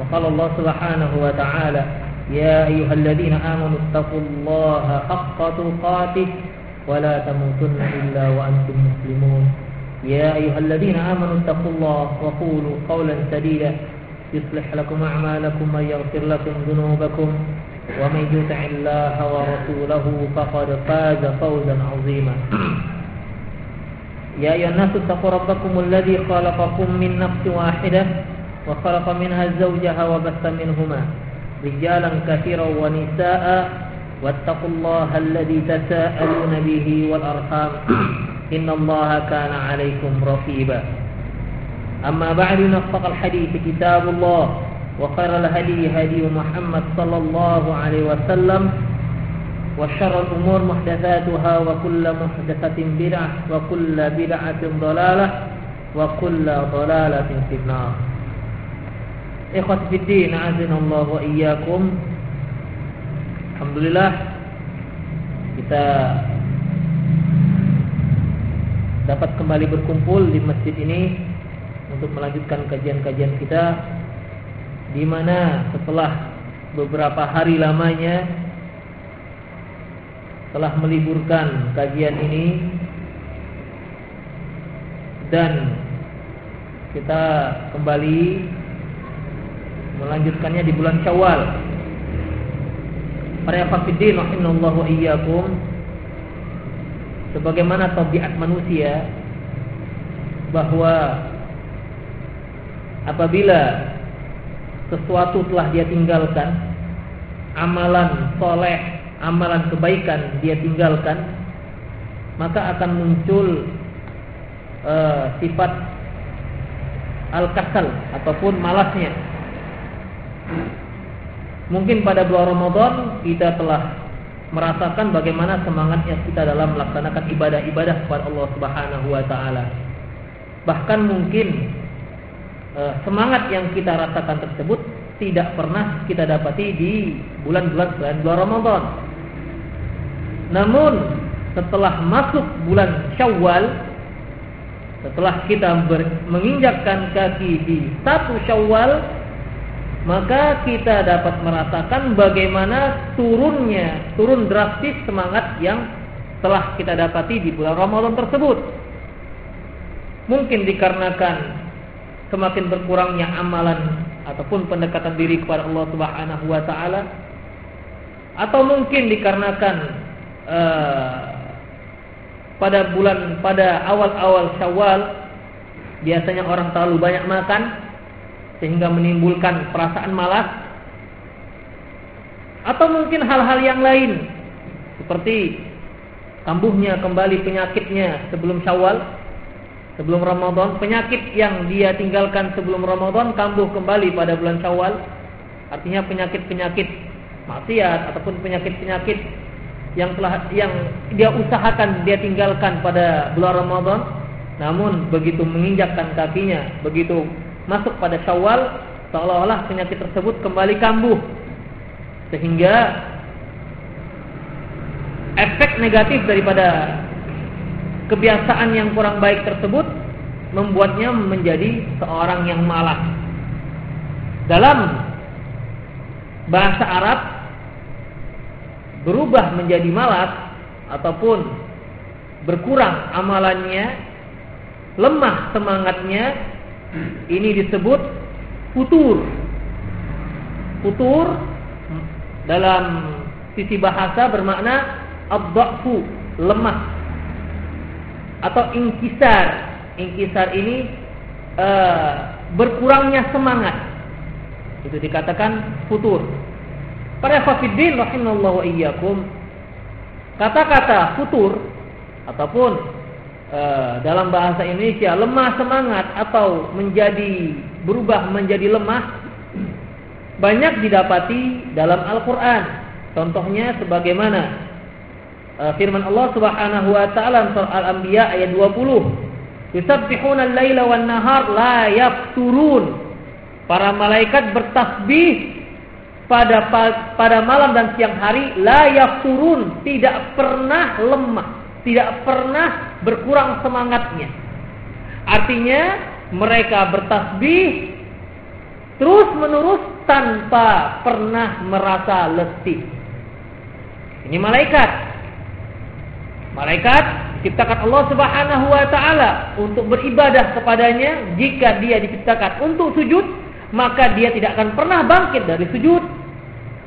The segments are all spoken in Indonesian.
وقال الله سبحانه وتعالى يا أيها الذين آمنوا اتقوا الله حق تقاته ولا تموتن إلا وأنتم مسلمون. يا أيها الذين آمنوا اتقوا الله وقولوا قولا سديدا يصلح لكم أعمالكم ويغفر لكم ذنوبكم ومن يطع الله ورسوله فقد فاز فوزا عظيما. يا أيها الناس اتقوا ربكم الذي خلقكم من نفس واحدة وخلق منها زوجها وبث منهما رجالا كثيرا ونساء واتقوا الله الذي تساءلون به والأرحام إن الله كان عليكم رقيبا. أما بعد نصدق الحديث كتاب الله وخير الهدي هدي محمد صلى الله عليه وسلم وشر الأمور محدثاتها وكل محدثة بدعة وكل بدعة ضلالة وكل ضلالة في النار. ikhwat fiddin, azinallah wa iyyakum. Alhamdulillah kita dapat kembali berkumpul di masjid ini untuk melanjutkan kajian-kajian kita di mana setelah beberapa hari lamanya telah meliburkan kajian ini dan kita kembali melanjutkannya di bulan Syawal. Para hafidin rahimallahu iyyakum sebagaimana tabiat manusia bahwa apabila sesuatu telah dia tinggalkan amalan soleh amalan kebaikan dia tinggalkan maka akan muncul uh, sifat al-kasal ataupun malasnya mungkin pada bulan Ramadan kita telah merasakan bagaimana semangatnya kita dalam melaksanakan ibadah-ibadah kepada Allah Subhanahu wa taala. Bahkan mungkin uh, semangat yang kita rasakan tersebut tidak pernah kita dapati di bulan-bulan selain bulan Ramadan. Namun setelah masuk bulan Syawal setelah kita menginjakkan kaki di satu Syawal maka kita dapat merasakan bagaimana turunnya turun drastis semangat yang telah kita dapati di bulan Ramadan tersebut. Mungkin dikarenakan semakin berkurangnya amalan ataupun pendekatan diri kepada Allah Subhanahu wa taala atau mungkin dikarenakan uh, pada bulan pada awal-awal Syawal biasanya orang terlalu banyak makan sehingga menimbulkan perasaan malas atau mungkin hal-hal yang lain seperti kambuhnya kembali penyakitnya sebelum Syawal sebelum Ramadan penyakit yang dia tinggalkan sebelum Ramadan kambuh kembali pada bulan Syawal artinya penyakit-penyakit maksiat ataupun penyakit-penyakit yang telah yang dia usahakan dia tinggalkan pada bulan Ramadan namun begitu menginjakkan kakinya begitu masuk pada Syawal seolah-olah penyakit tersebut kembali kambuh. Sehingga efek negatif daripada kebiasaan yang kurang baik tersebut membuatnya menjadi seorang yang malas. Dalam bahasa Arab berubah menjadi malas ataupun berkurang amalannya, lemah semangatnya, ini disebut futur. Futur dalam sisi bahasa bermakna abdafu, lemah atau ingkisar. Ingkisar ini uh, berkurangnya semangat. Itu dikatakan futur. Para hafidin rahimallahu iyyakum kata-kata futur ataupun dalam bahasa Indonesia lemah semangat atau menjadi berubah menjadi lemah banyak didapati dalam Al-Qur'an. Contohnya sebagaimana uh, firman Allah Subhanahu wa taala surah Al-Anbiya ayat 20. Yusabbihuna al-laila wan nahar la yafturun. Para malaikat bertasbih pada pada malam dan siang hari la yafturun, tidak pernah lemah, tidak pernah berkurang semangatnya. Artinya mereka bertasbih terus menerus tanpa pernah merasa letih. Ini malaikat. Malaikat diciptakan Allah Subhanahu wa taala untuk beribadah kepadanya jika dia diciptakan untuk sujud maka dia tidak akan pernah bangkit dari sujud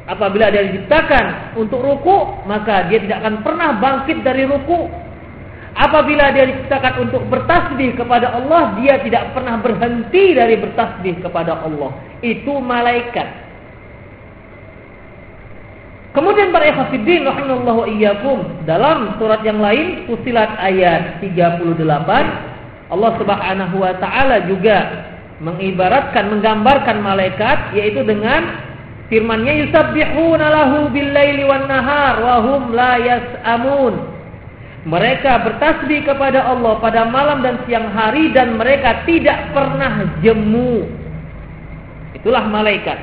Apabila dia diciptakan untuk ruku, maka dia tidak akan pernah bangkit dari ruku. Apabila dia diciptakan untuk bertasbih kepada Allah, dia tidak pernah berhenti dari bertasbih kepada Allah. Itu malaikat. Kemudian para ikhwatiddin rahimallahu iyyakum dalam surat yang lain Fusilat ayat 38 Allah Subhanahu wa taala juga mengibaratkan menggambarkan malaikat yaitu dengan Firman-Nya yusabbihuna lahu bil-laili wan nahar wa hum la yas'amun. Mereka bertasbih kepada Allah pada malam dan siang hari dan mereka tidak pernah jemu. Itulah malaikat.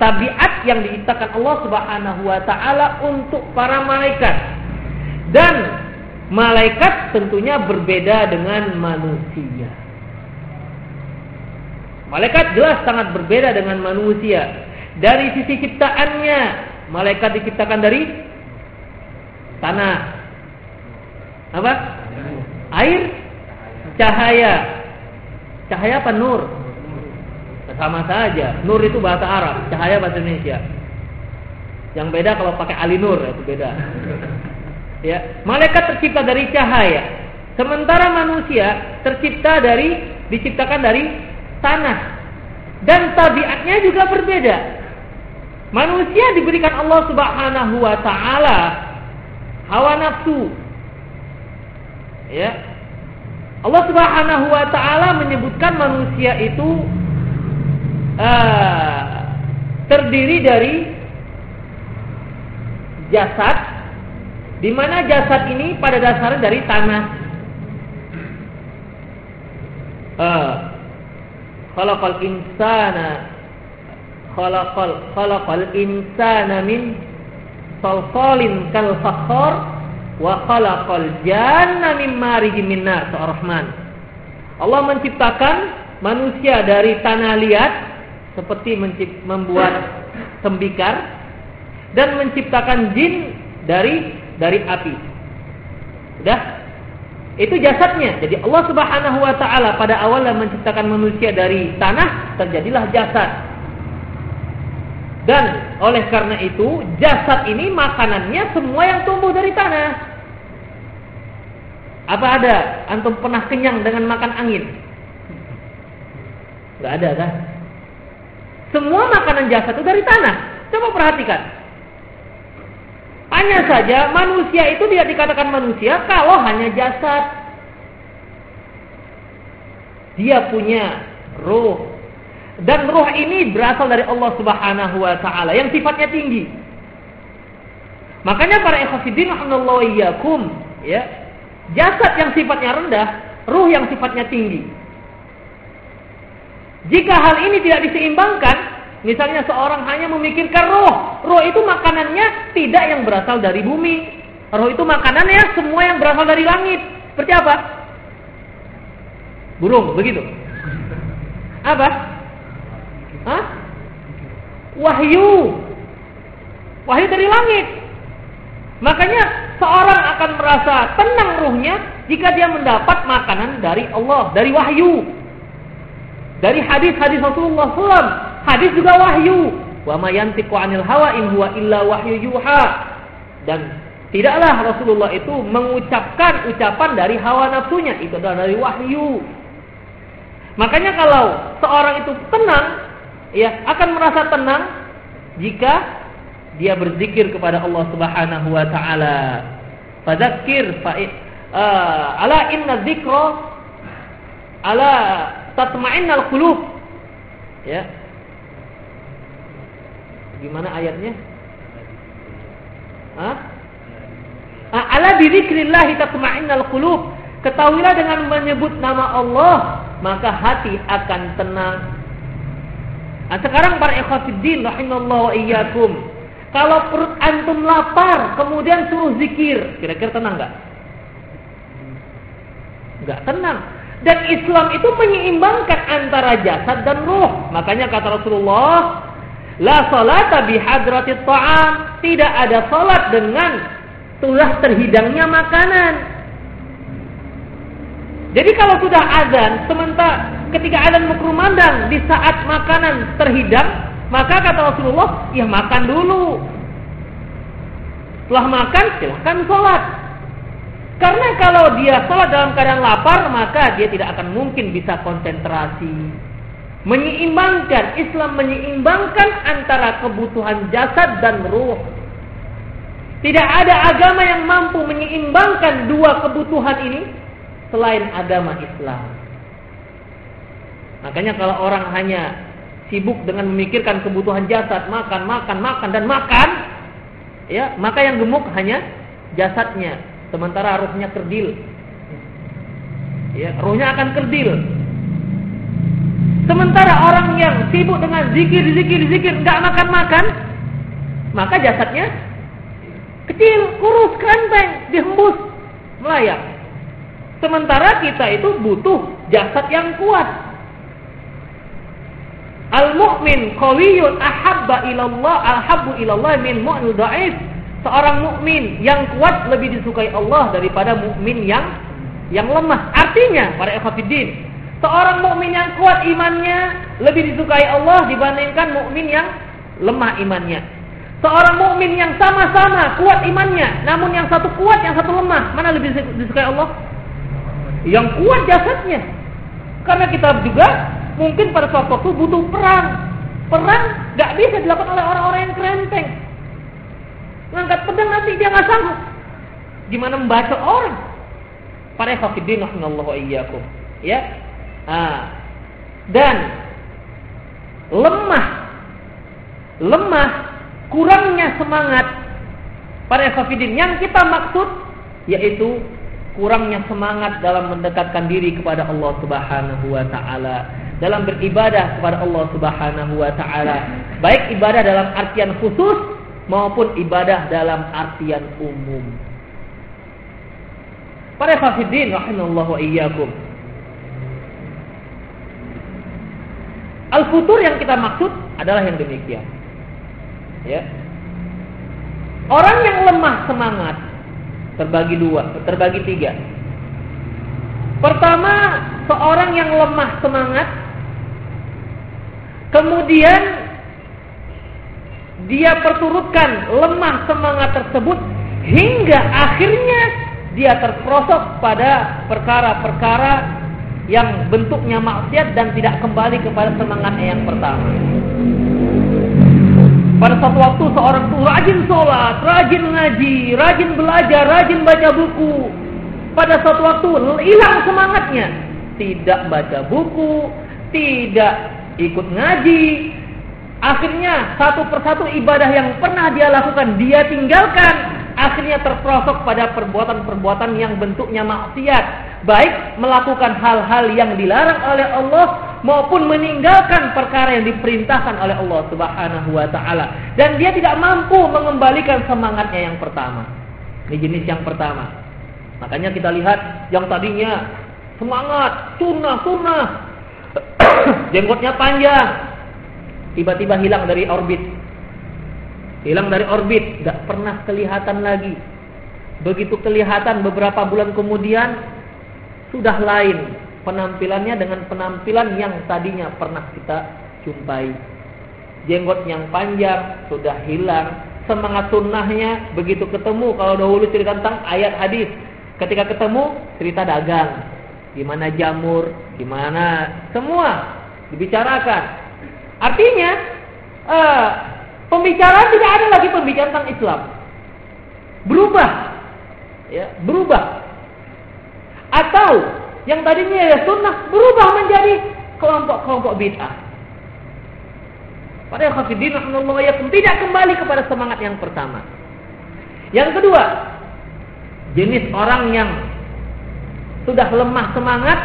Tabiat yang diciptakan Allah Subhanahu wa taala untuk para malaikat. Dan malaikat tentunya berbeda dengan manusia. Malaikat jelas sangat berbeda dengan manusia. Dari sisi ciptaannya, malaikat diciptakan dari tanah. Apa? Air, cahaya. Cahaya apa nur? Sama saja. Nur itu bahasa Arab, cahaya bahasa Indonesia. Yang beda kalau pakai alinur itu beda. Ya, malaikat tercipta dari cahaya. Sementara manusia tercipta dari diciptakan dari tanah. Dan tabiatnya juga berbeda. Manusia diberikan Allah Subhanahu wa taala hawa nafsu. Ya. Allah Subhanahu wa taala menyebutkan manusia itu uh, terdiri dari jasad di mana jasad ini pada dasarnya dari tanah. Uh, insana khalaqal khalaqal insana min salsalin kal fakhar wa khalaqal janna min min rahman Allah menciptakan manusia dari tanah liat seperti membuat tembikar dan menciptakan jin dari dari api. Sudah? Itu jasadnya. Jadi Allah Subhanahu wa taala pada awalnya menciptakan manusia dari tanah, terjadilah jasad. Dan oleh karena itu jasad ini makanannya semua yang tumbuh dari tanah. Apa ada antum pernah kenyang dengan makan angin? Gak ada kan? Semua makanan jasad itu dari tanah. Coba perhatikan. Hanya saja manusia itu tidak dikatakan manusia kalau hanya jasad. Dia punya roh, dan roh ini berasal dari Allah Subhanahu wa taala yang sifatnya tinggi. Makanya para ikhwatiddin rahimallahu iyyakum, ya. Jasad yang sifatnya rendah, ruh yang sifatnya tinggi. Jika hal ini tidak diseimbangkan, misalnya seorang hanya memikirkan roh, roh itu makanannya tidak yang berasal dari bumi. Roh itu makanannya semua yang berasal dari langit. Seperti apa? Burung, begitu. Apa? Hah? Wahyu. Wahyu dari langit. Makanya seorang akan merasa tenang ruhnya jika dia mendapat makanan dari Allah, dari wahyu. Dari hadis-hadis Rasulullah SAW. Hadis juga wahyu. Wa ma yantiqu 'anil hawa in huwa illa wahyu yuha. Dan tidaklah Rasulullah itu mengucapkan ucapan dari hawa nafsunya, itu adalah dari wahyu. Makanya kalau seorang itu tenang, ya akan merasa tenang jika dia berzikir kepada Allah Subhanahu wa taala. Fadzakir fa uh, ala inna dzikra ala tatma'innal qulub. Ya. Gimana ayatnya? Hah? Ah, ala bidzikrillah tatma'innal qulub. Ketahuilah dengan menyebut nama Allah, maka hati akan tenang. Nah, sekarang para ikhwatiddin rahimallahu wa iyyakum. Kalau perut antum lapar, kemudian suruh zikir, kira-kira tenang enggak? Enggak tenang. Dan Islam itu menyeimbangkan antara jasad dan ruh. Makanya kata Rasulullah, La salata bihadratit ta'am. Tidak ada salat dengan telah terhidangnya makanan. Jadi kalau sudah azan, sementara ketika azan berkumandang di saat makanan terhidang, maka kata Rasulullah, ya makan dulu. Setelah makan, silahkan sholat. Karena kalau dia sholat dalam keadaan lapar, maka dia tidak akan mungkin bisa konsentrasi. Menyeimbangkan, Islam menyeimbangkan antara kebutuhan jasad dan ruh. Tidak ada agama yang mampu menyeimbangkan dua kebutuhan ini selain agama Islam. Makanya kalau orang hanya sibuk dengan memikirkan kebutuhan jasad, makan, makan, makan dan makan, ya, maka yang gemuk hanya jasadnya, sementara ruhnya kerdil. Ya, ruhnya akan kerdil. Sementara orang yang sibuk dengan zikir, zikir, zikir, nggak makan-makan, maka jasadnya Kecil, kurus, krempeng, dihembus, melayang. Sementara kita itu butuh jasad yang kuat. Al-mu'min qawiyun ahabba ilallah ahabbu ilallah min mu'min da'if. Seorang mukmin yang kuat lebih disukai Allah daripada mukmin yang yang lemah. Artinya, para ikhwatiddin, seorang mukmin yang kuat imannya lebih disukai Allah dibandingkan mukmin yang lemah imannya. Seorang mukmin yang sama-sama kuat imannya, namun yang satu kuat, yang satu lemah, mana lebih disukai Allah? Yang kuat jasadnya. Karena kita juga mungkin pada suatu waktu butuh perang. Perang gak bisa dilakukan oleh orang-orang yang kerenteng. Ngangkat pedang nanti dia nggak sanggup. Gimana membaca orang? Para khafidin rahimallahu iyyakum. Ya. Nah. Dan lemah lemah kurangnya semangat para ekafidin yang kita maksud yaitu kurangnya semangat dalam mendekatkan diri kepada Allah Subhanahu wa taala dalam beribadah kepada Allah Subhanahu wa taala baik ibadah dalam artian khusus maupun ibadah dalam artian umum. Para ekafidin rahimallahu iyyakum. Al-futur yang kita maksud adalah yang demikian. Ya. Orang yang lemah semangat terbagi dua, terbagi tiga. Pertama, seorang yang lemah semangat, kemudian dia perturutkan lemah semangat tersebut hingga akhirnya dia terperosok pada perkara-perkara yang bentuknya maksiat dan tidak kembali kepada semangatnya yang pertama. Pada suatu waktu seorang itu rajin sholat, rajin ngaji, rajin belajar, rajin baca buku. Pada suatu waktu hilang semangatnya. Tidak baca buku, tidak ikut ngaji. Akhirnya satu persatu ibadah yang pernah dia lakukan dia tinggalkan. Akhirnya terperosok pada perbuatan-perbuatan yang bentuknya maksiat. Baik melakukan hal-hal yang dilarang oleh Allah maupun meninggalkan perkara yang diperintahkan oleh Allah Subhanahu wa taala dan dia tidak mampu mengembalikan semangatnya yang pertama. Ini jenis yang pertama. Makanya kita lihat yang tadinya semangat, sunnah, sunnah, jenggotnya panjang, tiba-tiba hilang dari orbit. Hilang dari orbit, tidak pernah kelihatan lagi. Begitu kelihatan beberapa bulan kemudian sudah lain penampilannya dengan penampilan yang tadinya pernah kita jumpai. Jenggot yang panjang sudah hilang, semangat sunnahnya begitu ketemu kalau dahulu cerita tentang ayat hadis, ketika ketemu cerita dagang, gimana jamur, gimana semua dibicarakan. Artinya uh, pembicaraan tidak ada lagi pembicaraan tentang Islam. Berubah, ya berubah. Atau yang tadinya ya sunnah berubah menjadi kelompok-kelompok bid'ah. Pada khafidin tidak kembali kepada semangat yang pertama. Yang kedua, jenis orang yang sudah lemah semangat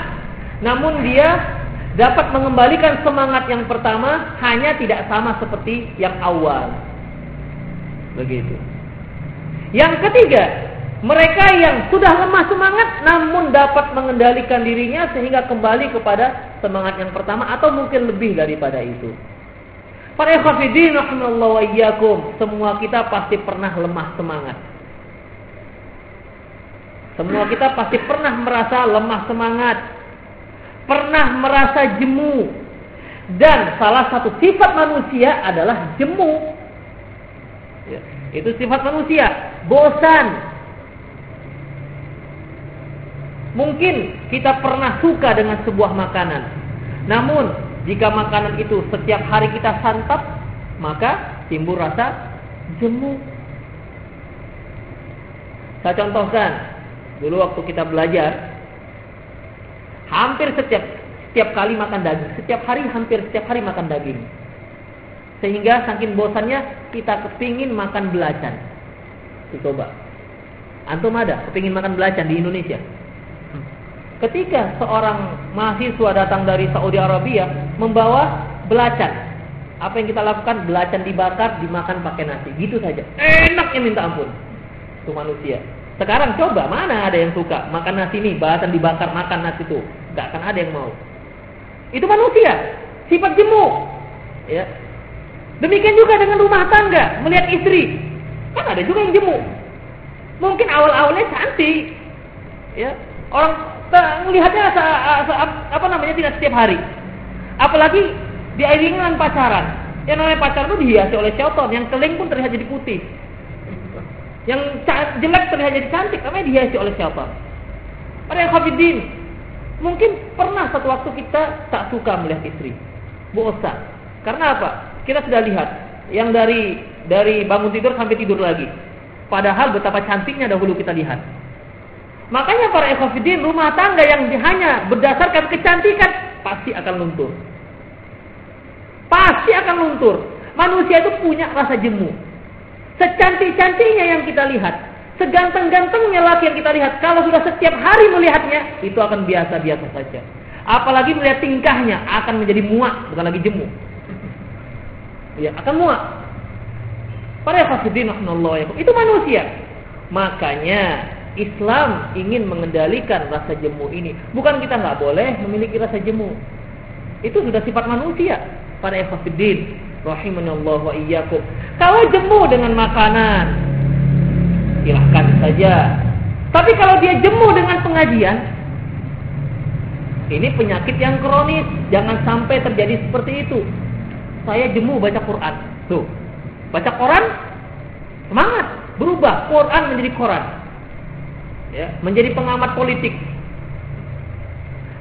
namun dia dapat mengembalikan semangat yang pertama hanya tidak sama seperti yang awal. Begitu. Yang ketiga, mereka yang sudah lemah semangat namun dapat mengendalikan dirinya sehingga kembali kepada semangat yang pertama atau mungkin lebih daripada itu. Para ikhwafidin rahimallahu wa iyyakum, semua kita pasti pernah lemah semangat. Semua kita pasti pernah merasa lemah semangat, pernah merasa jemu. Dan salah satu sifat manusia adalah jemu. Ya, itu sifat manusia, bosan, Mungkin kita pernah suka dengan sebuah makanan. Namun, jika makanan itu setiap hari kita santap, maka timbul rasa jemu. Saya contohkan, dulu waktu kita belajar, hampir setiap setiap kali makan daging, setiap hari hampir setiap hari makan daging. Sehingga saking bosannya kita kepingin makan belacan. Coba. Antum ada kepingin makan belacan di Indonesia? Ketika seorang mahasiswa datang dari Saudi Arabia membawa belacan, apa yang kita lakukan? Belacan dibakar, dimakan pakai nasi, gitu saja. Enaknya minta ampun. Itu manusia. Sekarang coba, mana ada yang suka makan nasi ini, belacan dibakar, makan nasi itu? Gak akan ada yang mau. Itu manusia, sifat jemu. Ya. Demikian juga dengan rumah tangga, melihat istri. Kan ada juga yang jemu. Mungkin awal-awalnya cantik. Ya. Orang melihatnya apa namanya tidak setiap hari. Apalagi diiringi dengan pacaran. Yang namanya pacaran itu dihiasi oleh syaitan, yang keling pun terlihat jadi putih. Yang jelek terlihat jadi cantik, namanya dihiasi oleh syaitan. Pada yang khafidin, mungkin pernah satu waktu kita tak suka melihat istri. Bosan. Karena apa? Kita sudah lihat yang dari dari bangun tidur sampai tidur lagi. Padahal betapa cantiknya dahulu kita lihat. Makanya para ekofidin rumah tangga yang hanya berdasarkan kecantikan pasti akan luntur. Pasti akan luntur. Manusia itu punya rasa jemu. Secantik-cantiknya yang kita lihat, seganteng-gantengnya laki yang kita lihat, kalau sudah setiap hari melihatnya, itu akan biasa-biasa saja. Apalagi melihat tingkahnya akan menjadi muak, bukan lagi jemu. Ya, akan muak. Para ekofidin itu manusia. Makanya Islam ingin mengendalikan rasa jemu ini. Bukan kita nggak boleh memiliki rasa jemu. Itu sudah sifat manusia. Para ikhwatiddin rahimanallahu wa iyyakum. Kalau jemu dengan makanan, silahkan saja. Tapi kalau dia jemu dengan pengajian, ini penyakit yang kronis. Jangan sampai terjadi seperti itu. Saya jemu baca Quran. Tuh. Baca Quran, semangat. Berubah Quran menjadi Quran ya, menjadi pengamat politik.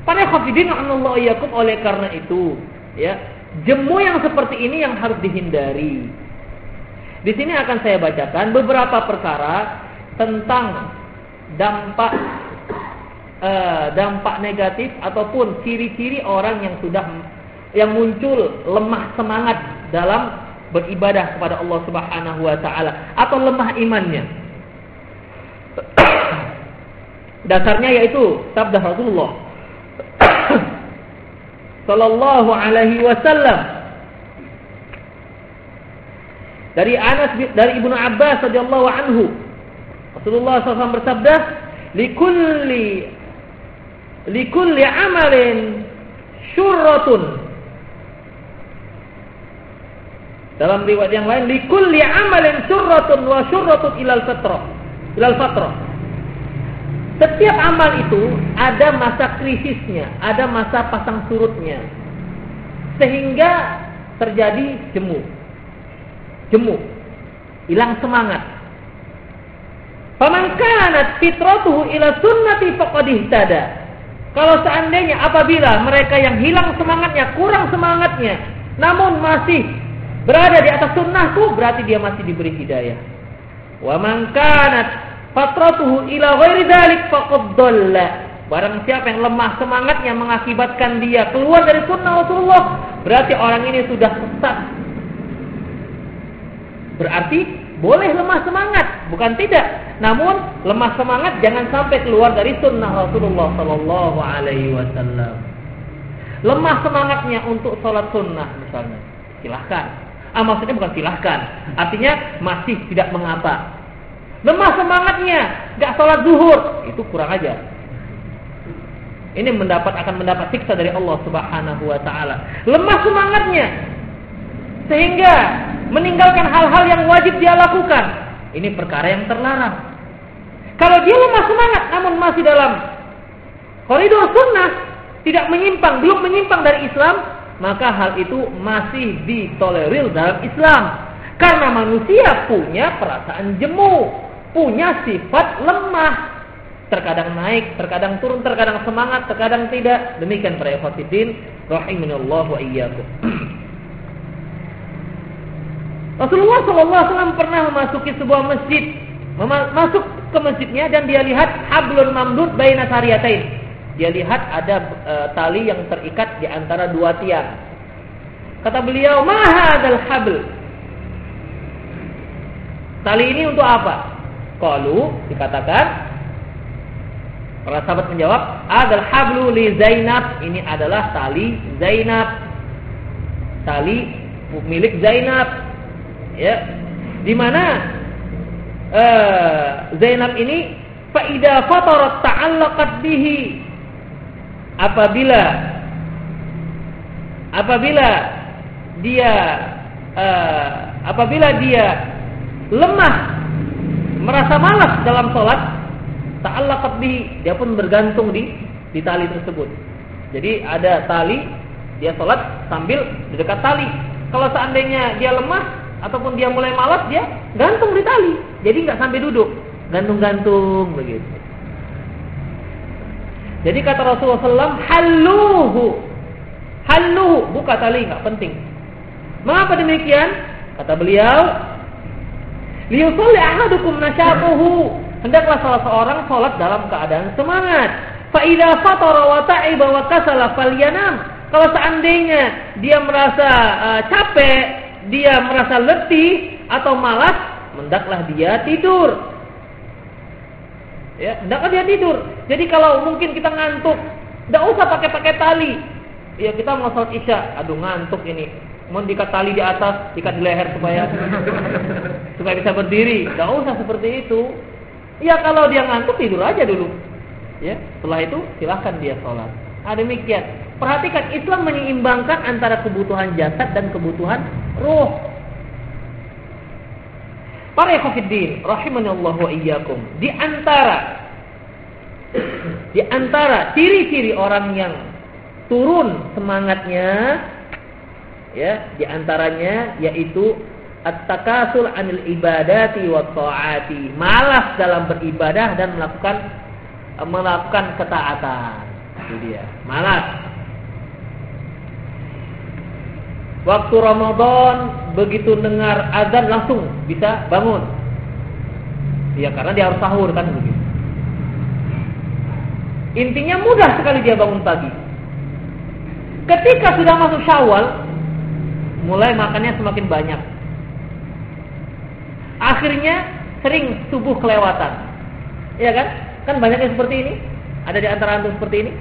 Para khafidin Allah yakum oleh karena itu, ya, jemu yang seperti ini yang harus dihindari. Di sini akan saya bacakan beberapa perkara tentang dampak eh, dampak negatif ataupun ciri-ciri orang yang sudah yang muncul lemah semangat dalam beribadah kepada Allah Subhanahu wa taala atau lemah imannya. Dasarnya yaitu sabda Rasulullah. Sallallahu alaihi wasallam. Dari Anas dari Ibnu Abbas radhiyallahu anhu. Rasulullah SAW bersabda likulli likulli amalin syurratun. Dalam riwayat yang lain likulli amalin syurratun wa syurratun ilal fatrah. Ilal fatrah setiap amal itu ada masa krisisnya, ada masa pasang surutnya. Sehingga terjadi jemu. Jemu. Hilang semangat. Faman kanat fitratuhu ila sunnati faqad ihtada. Kalau seandainya apabila mereka yang hilang semangatnya, kurang semangatnya, namun masih berada di atas sunnahku, berarti dia masih diberi hidayah. Wa man kanat fatratuhu ila ghairi dzalik faqad dhalla. Barang siapa yang lemah semangatnya mengakibatkan dia keluar dari sunnah Rasulullah, berarti orang ini sudah sesat. Berarti boleh lemah semangat, bukan tidak. Namun lemah semangat jangan sampai keluar dari sunnah Rasulullah Sallallahu Alaihi Wasallam. Lemah semangatnya untuk sholat sunnah misalnya, silahkan. Ah maksudnya bukan silahkan, artinya masih tidak mengapa. Lemah semangatnya, nggak sholat zuhur, itu kurang aja. Ini mendapat akan mendapat siksa dari Allah Subhanahu wa taala. Lemah semangatnya sehingga meninggalkan hal-hal yang wajib dia lakukan. Ini perkara yang terlarang. Kalau dia lemah semangat namun masih dalam koridor sunnah, tidak menyimpang, belum menyimpang dari Islam, maka hal itu masih ditolerir dalam Islam. Karena manusia punya perasaan jemu, punya sifat lemah, terkadang naik, terkadang turun, terkadang semangat, terkadang tidak. Demikian para ikhwatiddin rahimanallah wa iyyakum. Rasulullah SAW pernah memasuki sebuah masjid, masuk ke masjidnya dan dia lihat hablun mamdud baina sariyatain. Dia lihat ada e, tali yang terikat di antara dua tiang. Kata beliau, "Ma hadzal habl?" Tali ini untuk apa? Qalu dikatakan Para sahabat menjawab, "Adzal hablu li Zainab." Ini adalah tali Zainab. Tali milik Zainab. Ya. Di mana uh, Zainab ini faida fatarat ta'allaqat bihi apabila apabila dia uh, apabila dia lemah merasa malas dalam sholat ta'allaqat bihi, dia pun bergantung di di tali tersebut. Jadi ada tali, dia sholat sambil di dekat tali. Kalau seandainya dia lemah ataupun dia mulai malas, dia gantung di tali. Jadi nggak sampai duduk, gantung-gantung begitu. Jadi kata Rasulullah SAW, haluhu, haluhu, buka tali nggak penting. Mengapa demikian? Kata beliau, liyusalli ahadukum nasyatuhu hendaklah salah seorang sholat dalam keadaan semangat. Faidah fatara wa ta'iba wa kasala falyanam. Kalau seandainya dia merasa uh, capek, dia merasa letih atau malas, hendaklah dia tidur. Ya, hendaklah dia tidur. Jadi kalau mungkin kita ngantuk, tidak usah pakai-pakai tali. Ya kita mau sholat isya, aduh ngantuk ini. Mau dikat tali di atas, dikat di leher supaya supaya bisa berdiri. Tidak usah seperti itu. Ya kalau dia ngantuk tidur aja dulu. Ya, setelah itu silahkan dia sholat. Nah, demikian. Perhatikan Islam menyeimbangkan antara kebutuhan jasad dan kebutuhan roh. Para ikhwatiddin, Allah wa iyyakum. Di antara di antara ciri-ciri orang yang turun semangatnya ya, di antaranya yaitu at-takasul anil ibadati wa ta'ati. Malas dalam beribadah dan melakukan melakukan ketaatan. Itu dia. Malas. Waktu Ramadan begitu dengar azan langsung bisa bangun. Ya karena dia harus sahur kan begitu. Intinya mudah sekali dia bangun pagi. Ketika sudah masuk Syawal, mulai makannya semakin banyak akhirnya sering subuh kelewatan. Iya kan? Kan banyak yang seperti ini. Ada di antara antum seperti ini?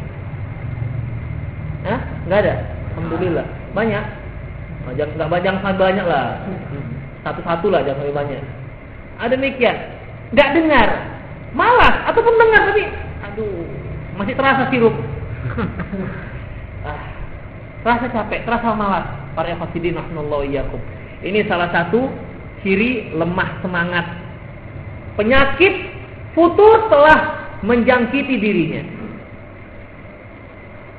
Hah? Enggak ada. Alhamdulillah. Banyak. Nah, jangan enggak banyak sangat banyak lah. Satu-satu lah jangan banyak. Ada demikian. Enggak dengar. Malas ataupun dengar tapi aduh, masih terasa sirup. ah, terasa capek, terasa malas. Para fasidin iyyakum. Ini salah satu ciri lemah semangat. Penyakit futur telah menjangkiti dirinya.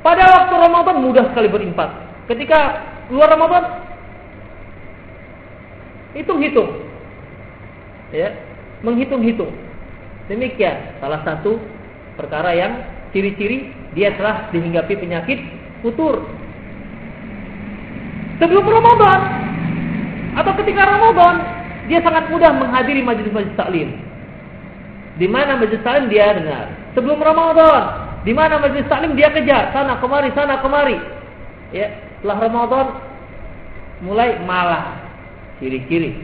Pada waktu Ramadan mudah sekali berimpak. Ketika luar Ramadan hitung-hitung. Ya, menghitung-hitung. Demikian salah satu perkara yang ciri-ciri dia telah dihinggapi penyakit futur. Sebelum Ramadan atau ketika Ramadan dia sangat mudah menghadiri majelis-majelis taklim. Di mana majelis taklim dia dengar. Sebelum Ramadan, di mana majelis taklim dia kejar sana kemari sana kemari. Ya, setelah Ramadan mulai malah ciri-ciri.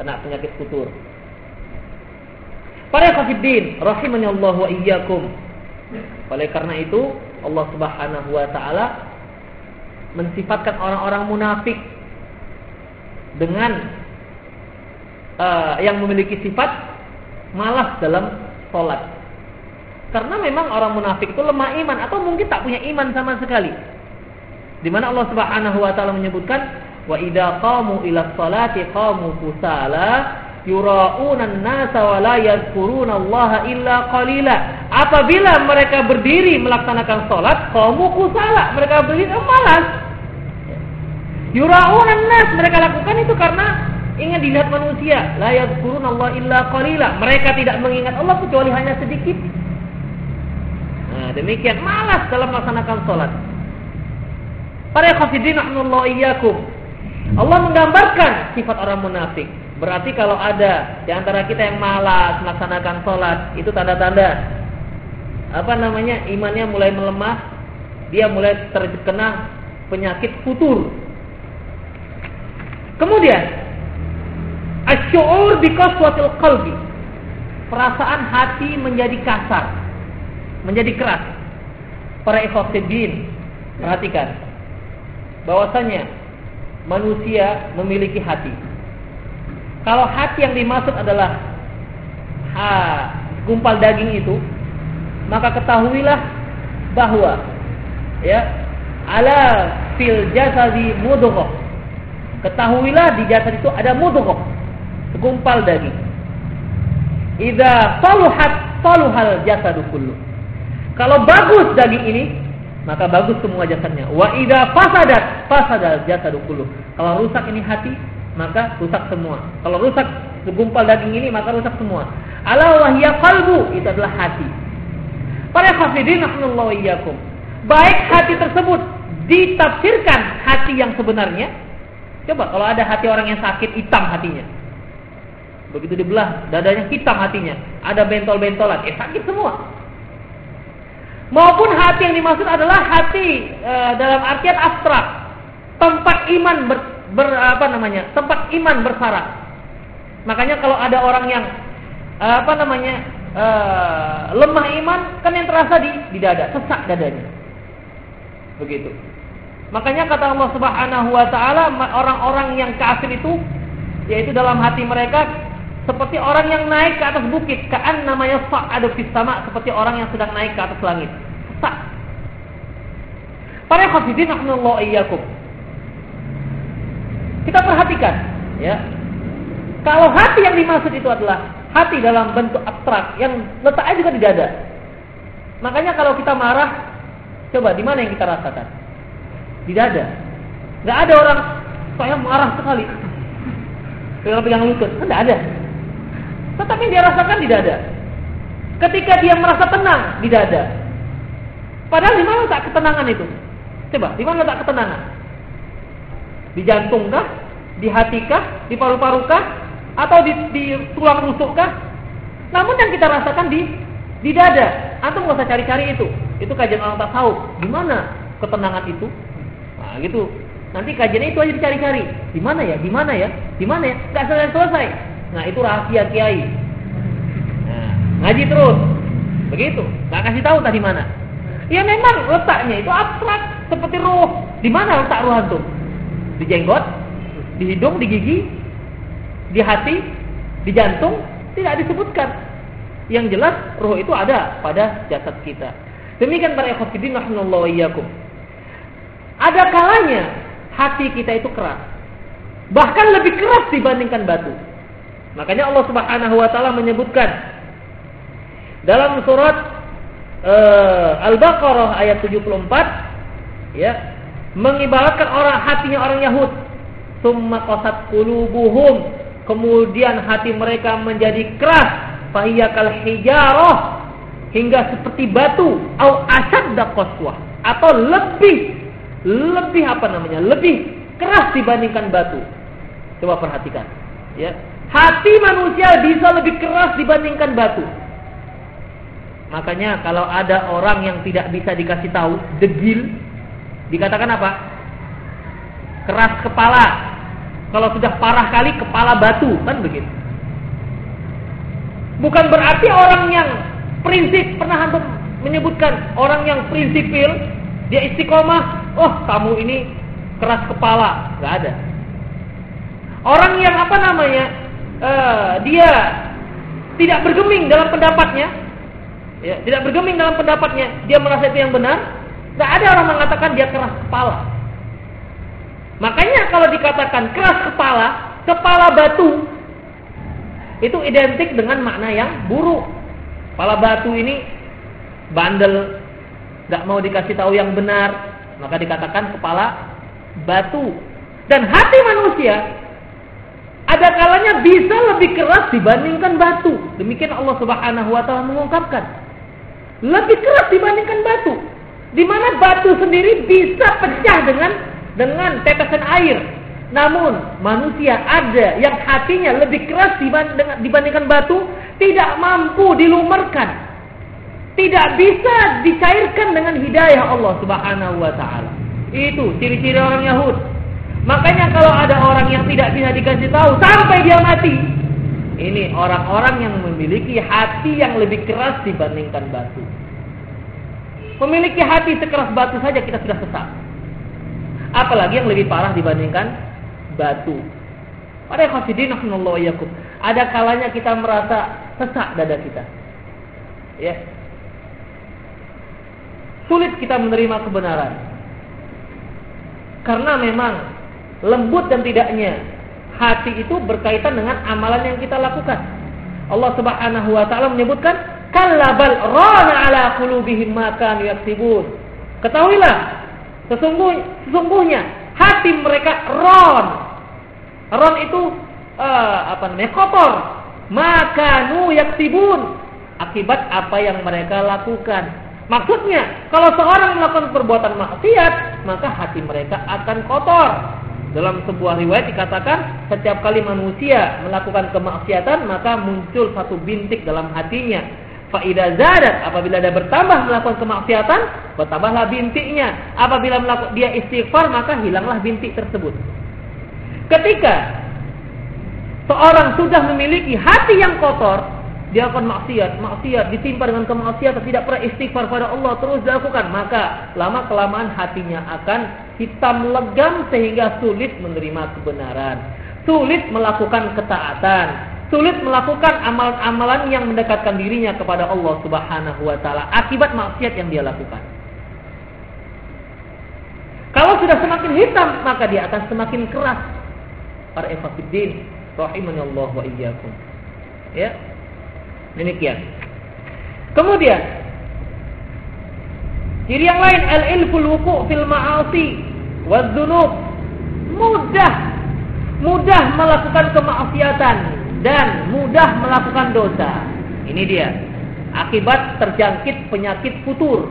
kena penyakit futur. Para khafidin, rahimani Allah wa iyyakum. Oleh karena itu, Allah Subhanahu wa taala mensifatkan orang-orang munafik dengan uh, yang memiliki sifat malas dalam sholat. Karena memang orang munafik itu lemah iman atau mungkin tak punya iman sama sekali. Di mana Allah Subhanahu wa taala menyebutkan wa idza qamu ila sholati qamu kusala yura'una an-nasa wa la illa qalila. Apabila mereka berdiri melaksanakan salat, qamu kusala, mereka berdiri malas. Yura'una an-nas, mereka lakukan itu karena ingin dilihat manusia. La yadhkuruna Allah illa qalila. Mereka tidak mengingat Allah kecuali hanya sedikit. Nah, demikian malas dalam melaksanakan salat. Para khafidin. Allah menggambarkan sifat orang munafik. Berarti kalau ada di antara kita yang malas melaksanakan sholat, itu tanda-tanda apa namanya imannya mulai melemah, dia mulai terkena penyakit futur. Kemudian, asyur di qaswatil qalbi. Perasaan hati menjadi kasar, menjadi keras. Para ikhwatiddin, perhatikan bahwasanya manusia memiliki hati kalau hati yang dimaksud adalah ha, gumpal daging itu, maka ketahuilah bahwa ya ala fil jasadi mudghah. Ketahuilah di jasad itu ada mudghah, segumpal daging. Idza saluhat saluhal jasadu kullu. Kalau bagus daging ini, maka bagus semua jasadnya. Wa idza fasadat fasadal jasadu kullu. Kalau rusak ini hati, maka rusak semua. Kalau rusak segumpal daging ini maka rusak semua. Ala wahya qalbu itu adalah hati. Para hafidin rahimallahu iyyakum. Baik hati tersebut ditafsirkan hati yang sebenarnya. Coba kalau ada hati orang yang sakit hitam hatinya. Begitu dibelah dadanya hitam hatinya, ada bentol-bentolan, eh sakit semua. Maupun hati yang dimaksud adalah hati e, dalam artian abstrak, tempat iman ber, ber, apa namanya tempat iman bersarang. Makanya kalau ada orang yang apa namanya uh, lemah iman kan yang terasa di di dada, sesak dadanya. Begitu. Makanya kata Allah Subhanahu wa taala orang-orang yang kafir itu yaitu dalam hati mereka seperti orang yang naik ke atas bukit, kaan namanya ada fis sama seperti orang yang sedang naik ke atas langit. Sesak. Para rahimallahu iyyakum. Kita perhatikan, ya. Kalau hati yang dimaksud itu adalah hati dalam bentuk abstrak yang letaknya juga di dada. Makanya kalau kita marah, coba di mana yang kita rasakan? Di dada. Gak ada orang saya marah sekali. Pegang-pegang lutut, kan tidak ada. Tetapi dia rasakan di dada. Ketika dia merasa tenang di dada. Padahal di mana letak ketenangan itu? Coba, di mana letak ketenangan? Di jantung kah? Di hati kah? Di paru-paru kah? Atau di, di tulang rusuk kah? Namun yang kita rasakan di di dada. Antum nggak usah cari-cari itu. Itu kajian orang tasawuf. Di mana ketenangan itu? Nah, gitu. Nanti kajiannya itu aja dicari-cari. Di mana ya? Di mana ya? Di mana ya? Gak selesai-selesai. Nah, itu rahasia kiai. Nah, ngaji terus. Begitu. Gak kasih tahu tadi mana. Ya memang letaknya itu abstrak seperti roh. Di mana letak roh antum? Di jenggot, di hidung, di gigi, di hati, di jantung, tidak disebutkan. Yang jelas roh itu ada pada jasad kita. Demikian para ikhwatiddin rahimallahu iyyakum. Ada kalanya hati kita itu keras. Bahkan lebih keras dibandingkan batu. Makanya Allah Subhanahu wa taala menyebutkan dalam surat uh, Al-Baqarah ayat 74 ya mengibaratkan orang hatinya orang Yahud. Summa qasat qulubuhum. Kemudian hati mereka menjadi keras. Fahiyakal hijarah. Hingga seperti batu. Au asyadda qaswah. Atau lebih. Lebih apa namanya? Lebih keras dibandingkan batu. Coba perhatikan. Ya. Hati manusia bisa lebih keras dibandingkan batu. Makanya kalau ada orang yang tidak bisa dikasih tahu, degil, Dikatakan apa? Keras kepala. Kalau sudah parah kali kepala batu, kan begitu. Bukan berarti orang yang prinsip pernah antum menyebutkan orang yang prinsipil dia istiqomah, oh kamu ini keras kepala, nggak ada. Orang yang apa namanya, uh, dia tidak bergeming dalam pendapatnya, ya, tidak bergeming dalam pendapatnya, dia merasa itu yang benar, nggak ada orang mengatakan dia keras kepala. Makanya kalau dikatakan keras kepala, kepala batu itu identik dengan makna yang buruk. Kepala batu ini bandel, nggak mau dikasih tahu yang benar, maka dikatakan kepala batu. Dan hati manusia ada kalanya bisa lebih keras dibandingkan batu. Demikian Allah Subhanahu wa taala mengungkapkan. Lebih keras dibandingkan batu. Di mana batu sendiri bisa pecah dengan dengan tetesan air. Namun manusia ada yang hatinya lebih keras dibandingkan batu, tidak mampu dilumerkan. Tidak bisa dicairkan dengan hidayah Allah Subhanahu wa taala. Itu ciri-ciri orang Yahud. Makanya kalau ada orang yang tidak bisa dikasih tahu sampai dia mati, ini orang-orang yang memiliki hati yang lebih keras dibandingkan batu. Memiliki hati sekeras batu saja kita sudah sesat. Apalagi yang lebih parah dibandingkan batu. Pada khafidin yakum. Ada kalanya kita merasa sesak dada kita. Ya. Sulit kita menerima kebenaran. Karena memang lembut dan tidaknya hati itu berkaitan dengan amalan yang kita lakukan. Allah Subhanahu wa taala menyebutkan kallabal rana ala qulubihim ma kanu yaktibun. Ketahuilah Sesungguhnya, sesungguhnya hati mereka ron. Ron itu uh, apa namanya? kotor. Maka nu yaktibun akibat apa yang mereka lakukan. Maksudnya, kalau seorang melakukan perbuatan maksiat, maka hati mereka akan kotor. Dalam sebuah riwayat dikatakan, setiap kali manusia melakukan kemaksiatan, maka muncul satu bintik dalam hatinya Faidah zadat apabila dia bertambah melakukan kemaksiatan, bertambahlah bintiknya. Apabila melakukan dia istighfar maka hilanglah bintik tersebut. Ketika seorang sudah memiliki hati yang kotor, dia akan maksiat, maksiat ditimpa dengan kemaksiatan, tidak pernah istighfar pada Allah terus dilakukan, maka lama kelamaan hatinya akan hitam legam sehingga sulit menerima kebenaran, sulit melakukan ketaatan, sulit melakukan amalan-amalan yang mendekatkan dirinya kepada Allah Subhanahu wa taala akibat maksiat yang dia lakukan. Kalau sudah semakin hitam, maka dia akan semakin keras. Para ikhwatiddin rahimani Allah wa iyyakum. Ya. Demikian. Kemudian ciri yang lain al-ilful wuqu' fil ma'asi wadz-dzunub. Mudah mudah melakukan kemaksiatan dan mudah melakukan dosa. Ini dia. Akibat terjangkit penyakit futur.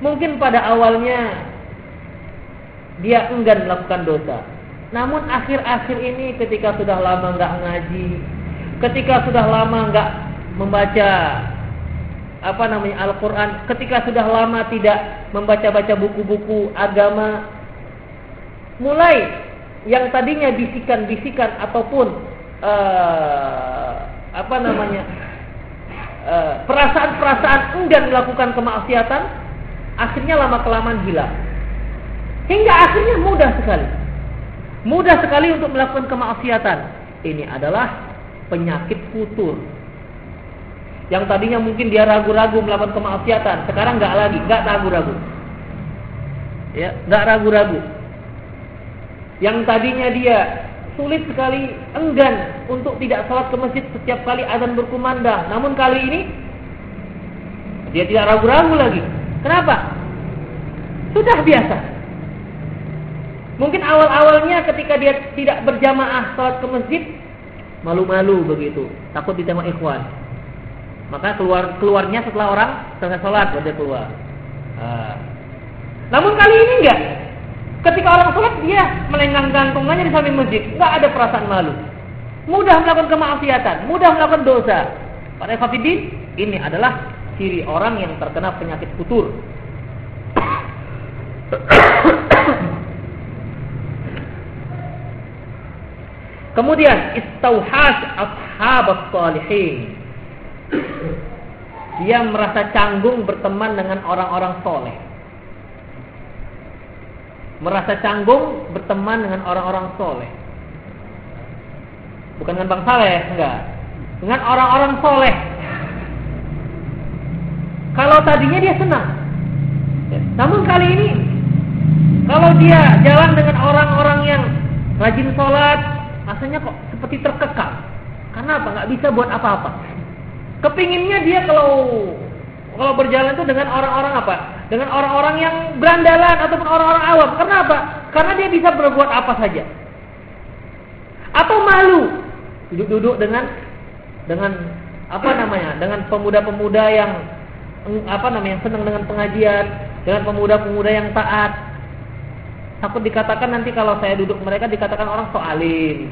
Mungkin pada awalnya dia enggan melakukan dosa. Namun akhir-akhir ini ketika sudah lama nggak ngaji, ketika sudah lama nggak membaca apa namanya Al-Quran, ketika sudah lama tidak membaca-baca buku-buku agama, mulai yang tadinya bisikan-bisikan ataupun uh, apa namanya eh, perasaan-perasaan uh, enggan melakukan kemaksiatan akhirnya lama kelamaan hilang. Hingga akhirnya mudah sekali. Mudah sekali untuk melakukan kemaksiatan. Ini adalah penyakit futur. Yang tadinya mungkin dia ragu-ragu melakukan kemaksiatan sekarang nggak lagi nggak ragu-ragu. Ya nggak ragu-ragu yang tadinya dia sulit sekali enggan untuk tidak sholat ke masjid setiap kali azan berkumandang. Namun kali ini dia tidak ragu-ragu lagi. Kenapa? Sudah biasa. Mungkin awal-awalnya ketika dia tidak berjamaah sholat ke masjid malu-malu begitu, takut ditembak ikhwan. Maka keluar keluarnya setelah orang selesai sholat dia keluar. Nah. Namun kali ini enggak. Ketika orang sholat dia melenggang gantungannya di samping masjid, nggak ada perasaan malu. Mudah melakukan kemaksiatan, mudah melakukan dosa. Para khafidin, ini adalah ciri orang yang terkena penyakit futur. Kemudian istauhas ashabas salihin. Dia merasa canggung berteman dengan orang-orang soleh. Merasa canggung berteman dengan orang-orang soleh. Bukan dengan bang saleh, enggak. Dengan orang-orang soleh. Kalau tadinya dia senang. Namun kali ini, kalau dia jalan dengan orang-orang yang rajin sholat, rasanya kok seperti terkekang. Karena apa? Nggak bisa buat apa-apa. Kepinginnya dia kalau kalau berjalan itu dengan orang-orang apa? Dengan orang-orang yang berandalan ataupun orang-orang awam. Karena apa? Karena dia bisa berbuat apa saja. Atau malu duduk-duduk dengan dengan apa namanya? Dengan pemuda-pemuda yang apa namanya? senang dengan pengajian, dengan pemuda-pemuda yang taat. Takut dikatakan nanti kalau saya duduk mereka dikatakan orang soalim.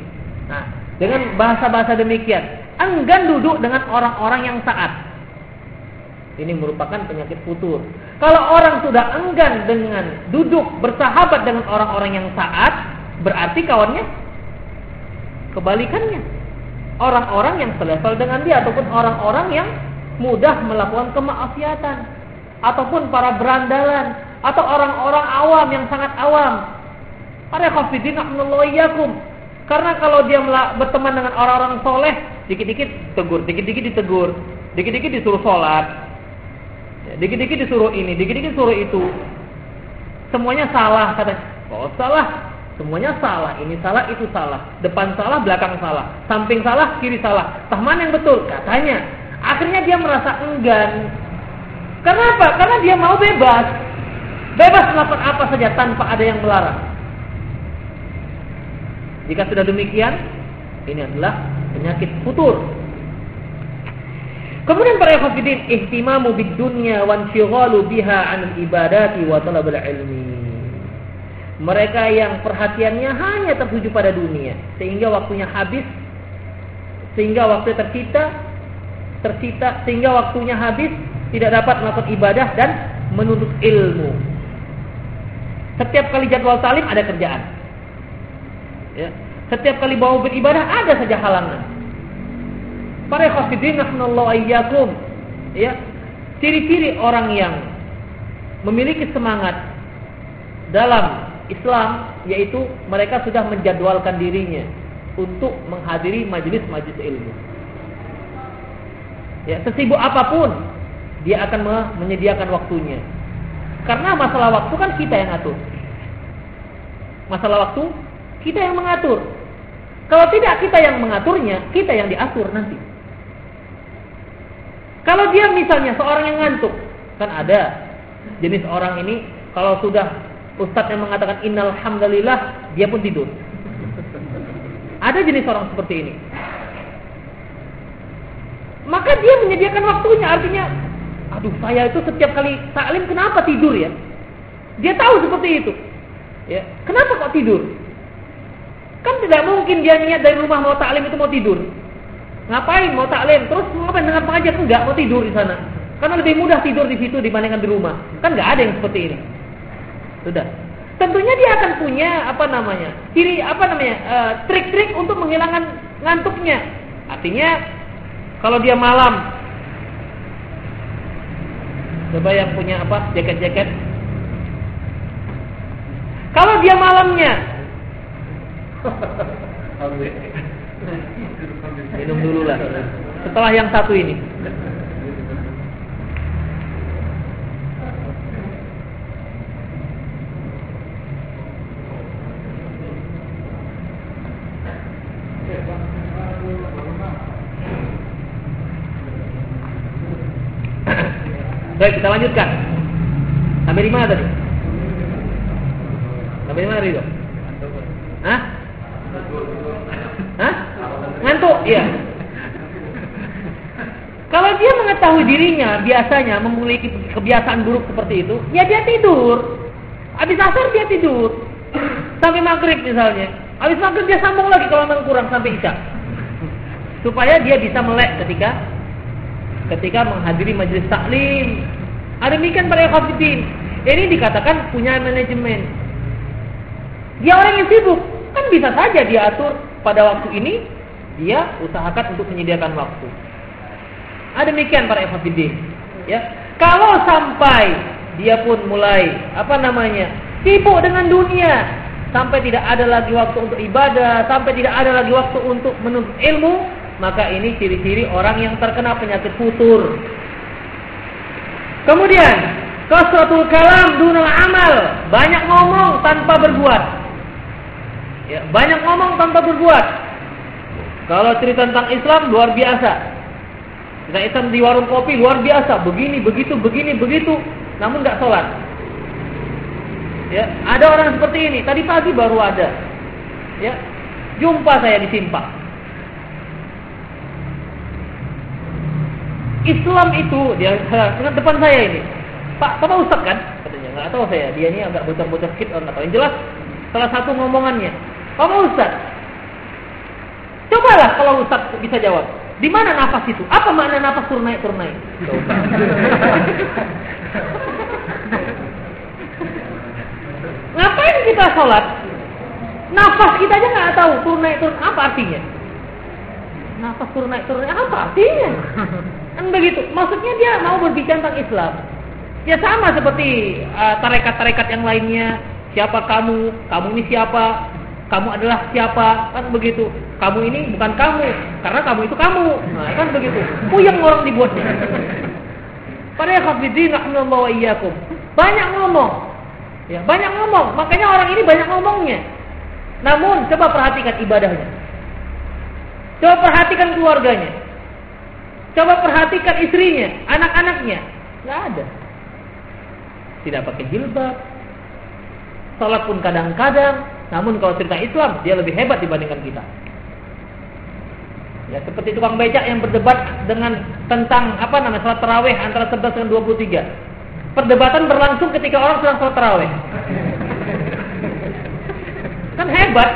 Nah, dengan bahasa-bahasa demikian, enggan duduk dengan orang-orang yang taat. Ini merupakan penyakit futur. Kalau orang sudah enggan dengan duduk bersahabat dengan orang-orang yang taat, berarti kawannya kebalikannya. Orang-orang yang selevel dengan dia ataupun orang-orang yang mudah melakukan kemaksiatan ataupun para berandalan atau orang-orang awam yang sangat awam. Para khafidin iyyakum. Karena kalau dia berteman dengan orang-orang soleh, dikit-dikit tegur, dikit-dikit ditegur, dikit-dikit disuruh sholat, dikit-dikit disuruh ini, dikit-dikit disuruh itu. Semuanya salah kata. Oh salah, semuanya salah. Ini salah, itu salah. Depan salah, belakang salah. Samping salah, kiri salah. Tah mana yang betul? Katanya. Akhirnya dia merasa enggan. Kenapa? Karena dia mau bebas. Bebas melakukan apa saja tanpa ada yang melarang. Jika sudah demikian, ini adalah penyakit futur. Kemudian para ikhwatiddin ihtimamu bid dunya wa inshighalu biha 'an ibadati wa talabul ilmi. Mereka yang perhatiannya hanya tertuju pada dunia sehingga waktunya habis sehingga waktu tersita tersita sehingga waktunya habis tidak dapat melakukan ibadah dan menuntut ilmu. Setiap kali jadwal salim ada kerjaan. Ya. Setiap kali mau beribadah ada saja halangan. Para khafidin nahnallahu ayyakum. Ya. Ciri-ciri orang yang memiliki semangat dalam Islam yaitu mereka sudah menjadwalkan dirinya untuk menghadiri majelis-majelis ilmu. Ya, sesibuk apa pun dia akan menyediakan waktunya. Karena masalah waktu kan kita yang atur. Masalah waktu kita yang mengatur. Kalau tidak kita yang mengaturnya, kita yang diatur nanti. Kalau dia misalnya seorang yang ngantuk, kan ada jenis orang ini kalau sudah ustadz yang mengatakan innal hamdalillah, dia pun tidur. Ada jenis orang seperti ini. Maka dia menyediakan waktunya, artinya, aduh saya itu setiap kali taklim kenapa tidur ya? Dia tahu seperti itu. Ya, kenapa kok tidur? Kan tidak mungkin dia niat dari rumah mau taklim itu mau tidur. Ngapain mau taklim? Terus ngapain dengan pengajian? Enggak, mau tidur di sana. Karena lebih mudah tidur di situ dibandingkan di rumah. Kan nggak ada yang seperti ini. Sudah. Tentunya dia akan punya apa namanya? Ciri apa namanya? Eh, trik-trik uh, untuk menghilangkan ngantuknya. Artinya kalau dia malam Coba yang punya apa? Jaket-jaket. Kalau dia malamnya Minum dulu lah. Setelah yang satu ini. Baik, kita lanjutkan. Sampai di mana tadi? Sampai di mana Ridho? Hah? Hah? Ngantuk, iya. Kalau dia mengetahui dirinya biasanya memiliki kebiasaan buruk seperti itu, ya dia tidur. Habis asar dia tidur. Sampai maghrib misalnya. Habis maghrib dia sambung lagi kalau memang kurang sampai isya. Supaya dia bisa melek ketika ketika menghadiri majelis taklim. Ada demikian para khafidin. Ini dikatakan punya manajemen. Dia orang yang sibuk, kan bisa saja dia atur pada waktu ini, dia usahakan untuk menyediakan waktu. Ada demikian para ikhwatiddin. Ya. Kalau sampai dia pun mulai apa namanya? sibuk dengan dunia, sampai tidak ada lagi waktu untuk ibadah, sampai tidak ada lagi waktu untuk menuntut ilmu, maka ini ciri-ciri orang yang terkena penyakit futur. Kemudian, kasratul kalam dunal amal, banyak ngomong tanpa berbuat. Ya, banyak ngomong tanpa berbuat. Kalau cerita tentang Islam luar biasa. Islam di warung kopi luar biasa, begini, begitu, begini, begitu, namun nggak sholat. Ya, ada orang seperti ini. Tadi pagi baru ada. Ya, jumpa saya di simpang. Islam itu dia dengan depan saya ini. Pak, Bapak Ustaz kan? Katanya, nggak tahu saya. Dia ini agak bocor-bocor sedikit orang tahu. Yang jelas salah satu ngomongannya. Bapak Ustaz, cobalah kalau Ustaz bisa jawab. Di mana nafas itu? Apa makna nafas turun naik turun naik? Ngapain kita sholat? Nafas kita aja nggak tahu turun naik turun apa artinya? Nafas turun naik turun naik apa artinya? Kan begitu. Maksudnya dia mau berbicara tentang Islam. Ya sama seperti uh, tarekat-tarekat yang lainnya. Siapa kamu? Kamu ini siapa? Kamu adalah siapa? Kan begitu. Kamu ini bukan kamu, karena kamu itu kamu. Nah, kan begitu. Puyeng orang dibuatnya. Padahal khafidin rahimahullah wa iyyakum. Banyak ngomong. Ya, banyak ngomong. Makanya orang ini banyak ngomongnya. Namun coba perhatikan ibadahnya. Coba perhatikan keluarganya. Coba perhatikan istrinya, anak-anaknya. Nggak ada. Tidak pakai jilbab. Salat pun kadang-kadang. Namun kalau cerita Islam, dia lebih hebat dibandingkan kita. Ya, seperti tukang becak yang berdebat dengan tentang apa namanya salat tarawih antara 11 dan 23. Perdebatan berlangsung ketika orang sedang salat tarawih. Kan hebat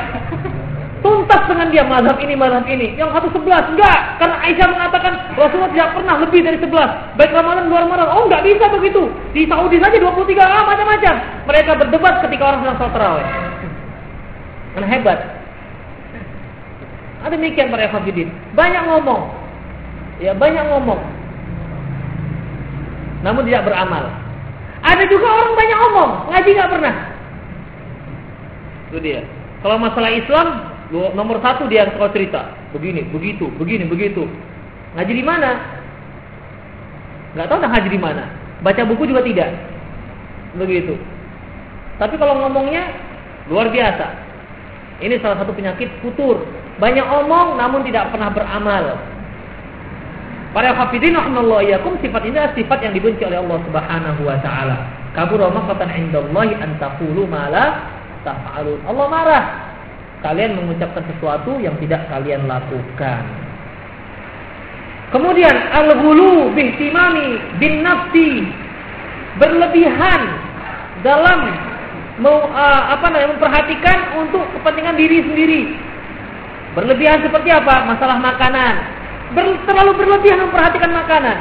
tuntas dengan dia mazhab ini mazhab ini. Yang satu sebelas enggak, karena Aisyah mengatakan Rasulullah tidak pernah lebih dari sebelas. Baik Ramadan luar Ramadan. Oh enggak bisa begitu. Di Saudi saja 23 ah macam-macam. Mereka berdebat ketika orang sedang sholat tarawih. Karena hebat. Ada demikian para hafidin. Banyak ngomong. Ya, banyak ngomong. Namun tidak beramal. Ada juga orang banyak ngomong, ngaji nggak pernah. Itu dia. Kalau masalah Islam, Nomor satu dia suka cerita, begini, begitu, begini, begitu. Ngaji di mana? Gak tahu dah ngaji di mana. Baca buku juga tidak. Begitu. Tapi kalau ngomongnya luar biasa. Ini salah satu penyakit futur. Banyak omong namun tidak pernah beramal. Para hafidin rahimallahu iyyakum sifat ini adalah sifat yang dibenci oleh Allah Subhanahu wa taala. Kabura maqatan indallahi an taqulu ma la taf'alun. Allah marah kalian mengucapkan sesuatu yang tidak kalian lakukan. Kemudian al-ghulu bihtimami bin nafsi berlebihan dalam mau uh, apa namanya memperhatikan untuk kepentingan diri sendiri. Berlebihan seperti apa? Masalah makanan. Ber, terlalu berlebihan memperhatikan makanan.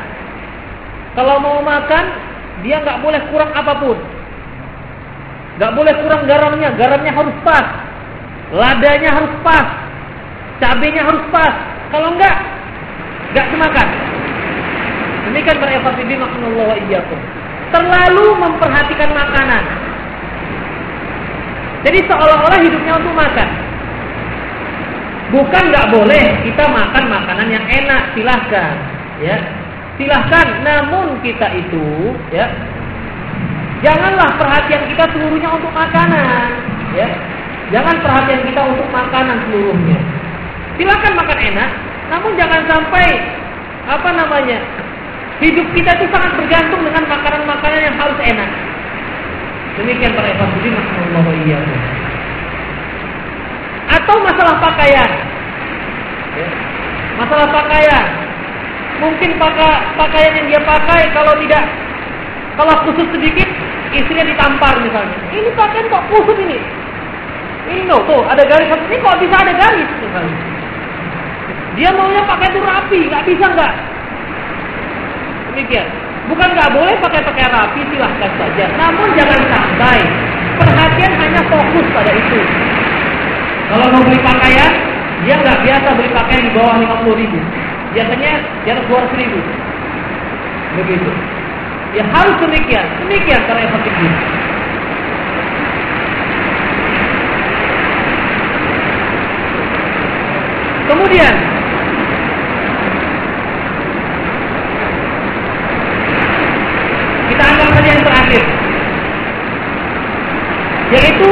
Kalau mau makan, dia nggak boleh kurang apa pun. Nggak boleh kurang garamnya, garamnya harus pas. Ladanya harus pas. Cabenya harus pas. Kalau enggak, enggak semakan. Demikian para ikhwatiddin wa iyyakum. Terlalu memperhatikan makanan. Jadi seolah-olah hidupnya untuk makan. Bukan nggak boleh kita makan makanan yang enak, silahkan, ya, silahkan. Namun kita itu, ya, janganlah perhatian kita seluruhnya untuk makanan, ya. Jangan perhatian kita untuk makanan seluruhnya. Silakan makan enak, namun jangan sampai apa namanya hidup kita itu sangat bergantung dengan makanan-makanan yang harus enak. Demikian para ikhwan Allah iya. Atau masalah pakaian. Ya. Masalah pakaian. Mungkin pakaian yang dia pakai kalau tidak kalau khusus sedikit istrinya ditampar misalnya. Ini pakaian kok kusut ini? Ini loh, tuh ada garis. Ini kok bisa ada garis? Dia maunya pakai itu rapi, nggak bisa nggak? Demikian. Bukan nggak boleh pakai pakaian rapi, silahkan saja. Namun jangan sampai perhatian hanya fokus pada itu. Kalau mau beli pakaian, dia nggak biasa beli pakaian di bawah 50 ribu. Biasanya di atas 200 ribu. Begitu. Ya harus demikian. Demikian cara yang penting. Kemudian yaitu